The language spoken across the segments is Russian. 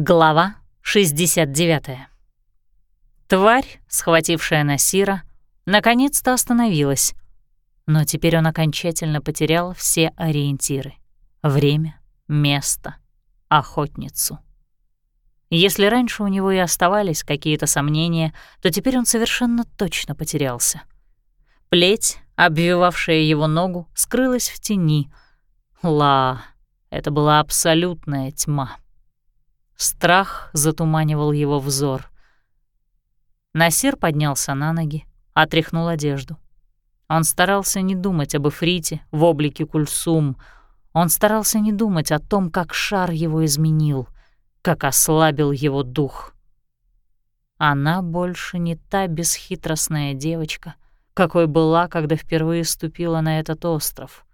Глава 69. Тварь, схватившая Насира, наконец-то остановилась, но теперь он окончательно потерял все ориентиры — время, место, охотницу. Если раньше у него и оставались какие-то сомнения, то теперь он совершенно точно потерялся. Плеть, обвивавшая его ногу, скрылась в тени. Ла, это была абсолютная тьма. Страх затуманивал его взор. Насир поднялся на ноги, отряхнул одежду. Он старался не думать об Эфрите в облике Кульсум. Он старался не думать о том, как шар его изменил, как ослабил его дух. Она больше не та бесхитростная девочка, какой была, когда впервые ступила на этот остров.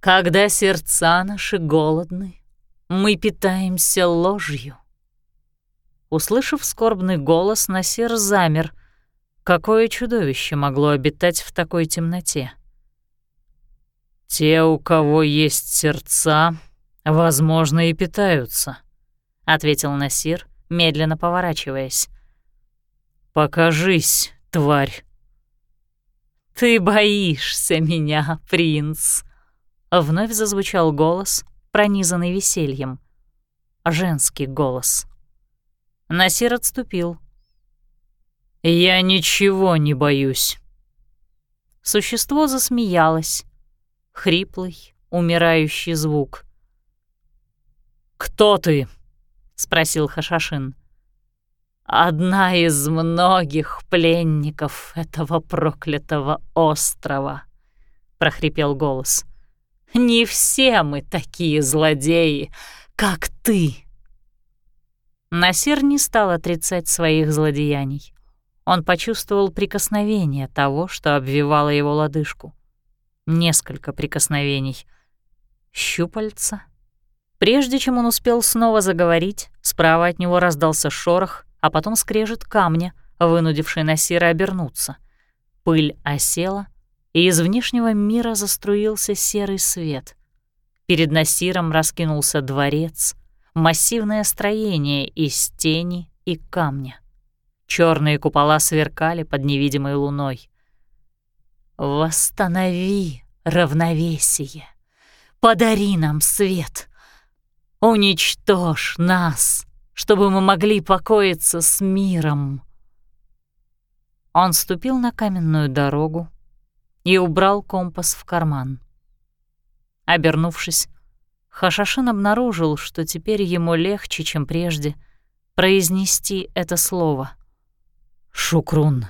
Когда сердца наши голодны, мы питаемся ложью. Услышав скорбный голос, Насир замер. Какое чудовище могло обитать в такой темноте? «Те, у кого есть сердца, возможно, и питаются», — ответил Насир, медленно поворачиваясь. «Покажись, тварь». «Ты боишься меня, принц», — вновь зазвучал голос, пронизанный весельем. Женский голос. Насир отступил. «Я ничего не боюсь». Существо засмеялось. Хриплый, умирающий звук. «Кто ты?» — спросил Хашашин. «Одна из многих пленников этого проклятого острова», — прохрипел голос. Не все мы такие злодеи, как ты. Насир не стал отрицать своих злодеяний. Он почувствовал прикосновение того, что обвивало его лодыжку. Несколько прикосновений. Щупальца. Прежде чем он успел снова заговорить, справа от него раздался шорох, а потом скрежет камня, вынудивший Насира обернуться. Пыль осела, и из внешнего мира заструился серый свет. Перед Насиром раскинулся дворец, массивное строение из тени и камня. Черные купола сверкали под невидимой луной. «Восстанови равновесие! Подари нам свет! Уничтожь нас, чтобы мы могли покоиться с миром!» Он ступил на каменную дорогу, и убрал компас в карман. Обернувшись, Хашашин обнаружил, что теперь ему легче, чем прежде, произнести это слово. «Шукрун»,